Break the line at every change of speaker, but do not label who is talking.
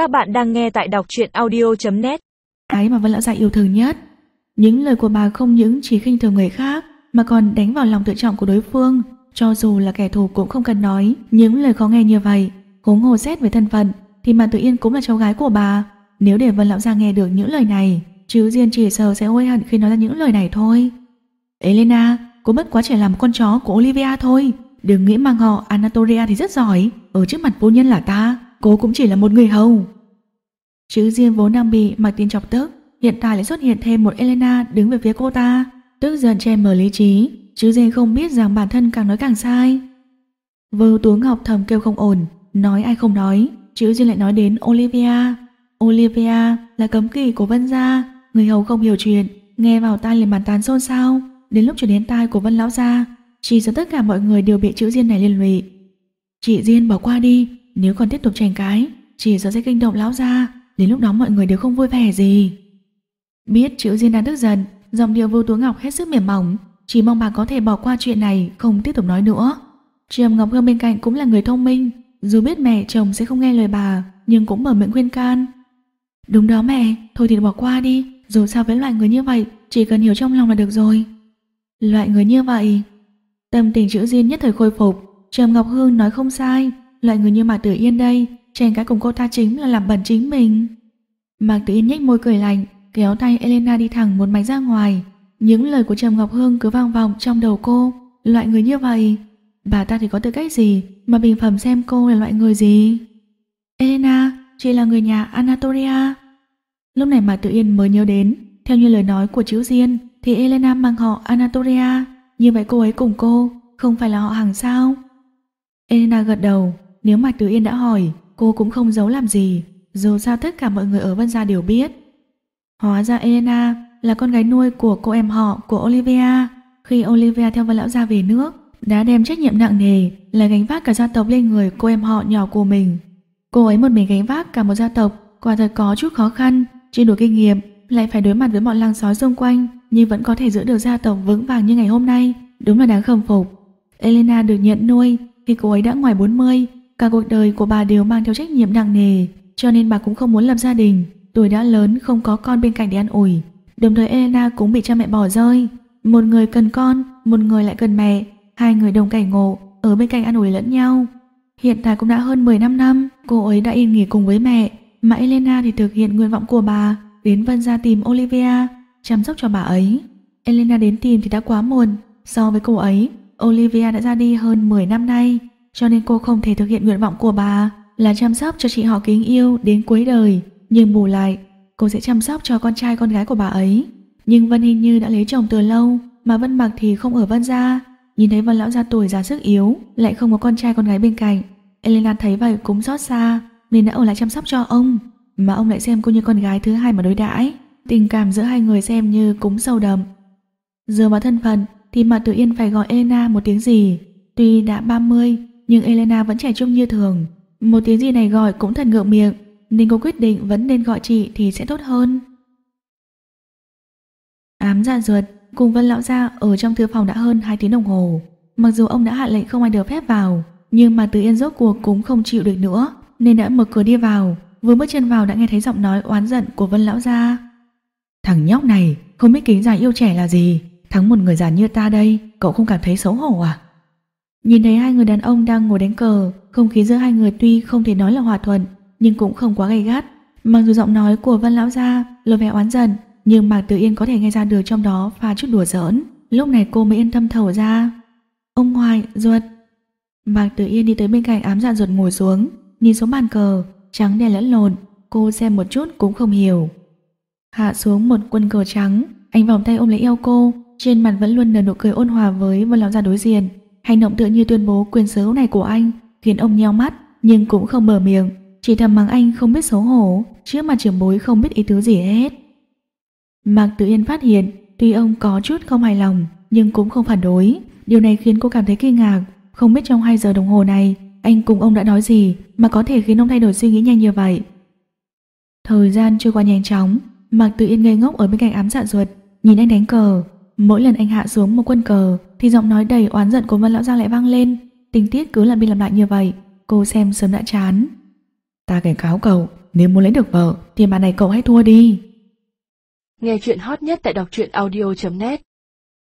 Các bạn đang nghe tại đọc truyện audio.net
Cái mà Vân Lão Gia yêu thương nhất. Những lời của bà không những chỉ khinh thường người khác, Mà còn đánh vào lòng tự trọng của đối phương. Cho dù là kẻ thù cũng không cần nói Những lời khó nghe như vậy. Huống hồ xét về thân phận, Thì mà tự yên cũng là cháu gái của bà. Nếu để Vân Lão Gia nghe được những lời này, Chứ Diên chỉ sợ sẽ hối hận khi nói ra những lời này thôi. Elena, Cô bất quá chỉ làm con chó của Olivia thôi. Đừng nghĩ mang họ Anatolia thì rất giỏi. Ở trước mặt vô nhân là ta. Cô cũng chỉ là một người hầu. Chữ Diên vốn đang bị mặc Tin chọc tức, Hiện tại lại xuất hiện thêm một Elena đứng về phía cô ta, Tức giận che mở lý trí. Chữ Diên không biết rằng bản thân càng nói càng sai. Vưu Tú Ngọc thầm kêu không ổn, Nói ai không nói. Chữ Diên lại nói đến Olivia. Olivia là cấm kỵ của Vân Gia, Người hầu không hiểu chuyện, Nghe vào tai liền bàn tán xôn xao. Đến lúc chuyển đến tai của Vân Lão Gia, Chỉ sợ tất cả mọi người đều bị chữ Diên này liên lụy. Chị Diên bỏ qua đi nếu còn tiếp tục tranh cãi Chỉ sợ sẽ kinh động Lão ra, Đến lúc đó mọi người đều không vui vẻ gì. Biết chữ Diên đang tức giận dòng điệu vô Tú Ngọc hết sức mềm mỏng Chỉ mong bà có thể bỏ qua chuyện này Không tiếp tục nói nữa. Trầm Ngọc Hương bên cạnh cũng là người thông minh Dù biết mẹ chồng sẽ không nghe lời bà Nhưng cũng mở miệng khuyên can. Đúng đó mẹ, thôi thì bỏ qua đi Dù sao với loại người như vậy Chỉ cần hiểu trong lòng là được rồi. Loại người như vậy. Tâm tình chữ Diên nhất thời khôi phục Trầm Ngọc Hương nói không sai. Loại người như Mạc Tử Yên đây Tranh cái cùng cô ta chính là làm bẩn chính mình. Mạc Tử Yên nhếch môi cười lạnh, Kéo tay Elena đi thẳng một mạch ra ngoài. Những lời của Trầm Ngọc Hương cứ vang vọng trong đầu cô. Loại người như vậy, Bà ta thì có tư cách gì Mà bình phẩm xem cô là loại người gì? Elena, Chị là người nhà Anatolia. Lúc này Mạc Tử Yên mới nhớ đến, Theo như lời nói của chiếu Diên, Thì Elena mang họ Anatolia. Như vậy cô ấy cùng cô, Không phải là họ hàng sao? Elena gật đầu. Nếu mà từ Yên đã hỏi, Cô cũng không giấu làm gì, Dù sao tất cả mọi người ở Vân Gia đều biết. Hóa ra Elena là con gái nuôi của cô em họ của Olivia. Khi Olivia theo Vân Lão Gia về nước, Đã đem trách nhiệm nặng nề Là gánh vác cả gia tộc lên người cô em họ nhỏ của mình. Cô ấy một mình gánh vác cả một gia tộc, Quả thật có chút khó khăn, Chưa đủ kinh nghiệm, Lại phải đối mặt với bọn lang sói xung quanh, Nhưng vẫn có thể giữ được gia tộc vững vàng như ngày hôm nay. Đúng là đáng khâm phục. Elena được nhận nuôi Khi cô ấy đã ngoài 40 Cả cuộc đời của bà đều mang theo trách nhiệm nặng nề, Cho nên bà cũng không muốn lập gia đình. Tuổi đã lớn, không có con bên cạnh để ăn ủi. Đồng thời Elena cũng bị cha mẹ bỏ rơi. Một người cần con, Một người lại cần mẹ. Hai người đồng cảnh ngộ, Ở bên cạnh ăn ủi lẫn nhau. Hiện tại cũng đã hơn 15 năm Cô ấy đã yên nghỉ cùng với mẹ. Mà Elena thì thực hiện nguyện vọng của bà, Đến Vân ra tìm Olivia, Chăm sóc cho bà ấy. Elena đến tìm thì đã quá muộn. So với cô ấy, Olivia đã ra đi hơn 10 năm nay cho nên cô không thể thực hiện nguyện vọng của bà là chăm sóc cho chị họ kính yêu đến cuối đời, nhưng bù lại, cô sẽ chăm sóc cho con trai con gái của bà ấy. Nhưng Vân hình như đã lấy chồng từ lâu, mà Vân Mặc thì không ở Vân gia. Nhìn thấy Vân lão gia tuổi già sức yếu, lại không có con trai con gái bên cạnh. Elena thấy vậy cũng xót xa, nên đã ở lại chăm sóc cho ông, mà ông lại xem cô như con gái thứ hai mà đối đãi. Tình cảm giữa hai người xem như cũng sâu đậm. Dựa vào thân phận thì mà tự yên phải gọi Elena một tiếng gì. Tuy đã 30, nhưng Elena vẫn trẻ trung như thường. Một tiếng gì này gọi cũng thật ngượng miệng, nên cô quyết định vẫn nên gọi chị thì sẽ tốt hơn. Ám dạ ruột cùng Vân Lão Gia ở trong thư phòng đã hơn 2 tiếng đồng hồ. Mặc dù ông đã hạ lệnh không ai được phép vào, nhưng mà Từ Yên rốt cuộc cũng không chịu được nữa, nên đã mở cửa đi vào. Vừa bước chân vào đã nghe thấy giọng nói oán giận của Vân Lão Gia. Thằng nhóc này, không biết kính già yêu trẻ là gì, thắng một người già như ta đây, cậu không cảm thấy xấu hổ à? Nhìn thấy hai người đàn ông đang ngồi đánh cờ, không khí giữa hai người tuy không thể nói là hòa thuận, nhưng cũng không quá gay gắt. Mặc dù giọng nói của Vân Lão Gia lộ vẻ oán giận, nhưng Mạc Tử Yên có thể nghe ra được trong đó pha chút đùa giỡn. Lúc này cô mới yên tâm thở ra. Ông ngoại, ruột. Mạc Tử Yên đi tới bên cạnh ám dạ ruột ngồi xuống, nhìn xuống bàn cờ, trắng đen lẫn lộn, cô xem một chút cũng không hiểu. Hạ xuống một quân cờ trắng, anh vòng tay ôm lấy eo cô, trên mặt vẫn luôn nở nụ cười ôn hòa với Vân Lão Gia đối diện. Hành động tựa như tuyên bố quyền sở hữu này của anh khiến ông nheo mắt nhưng cũng không mở miệng, chỉ thầm mắng anh không biết xấu hổ, trước mặt trưởng bối không biết ý tứ gì hết. Mạc Tử Yên phát hiện, tuy ông có chút không hài lòng, nhưng cũng không phản đối. Điều này khiến cô cảm thấy kinh ngạc, không biết trong 2 giờ đồng hồ này, anh cùng ông đã nói gì mà có thể khiến ông thay đổi suy nghĩ nhanh như vậy. Thời gian trôi qua nhanh chóng, Mạc Tử Yên ngây ngốc ở bên cạnh ám dạ ruột, nhìn anh đánh cờ. Mỗi lần anh hạ xuống một quân cờ, thì giọng nói đầy oán giận của Vân Lão Giang lại vang lên. Tình tiết cứ làm đi làm lại như vậy, cô xem sớm đã chán. Ta cảnh cáo cậu, Nếu muốn lấy được vợ Thì bà này cậu hãy thua đi
Nghe chuyện hot nhất tại đọc truyện audio.net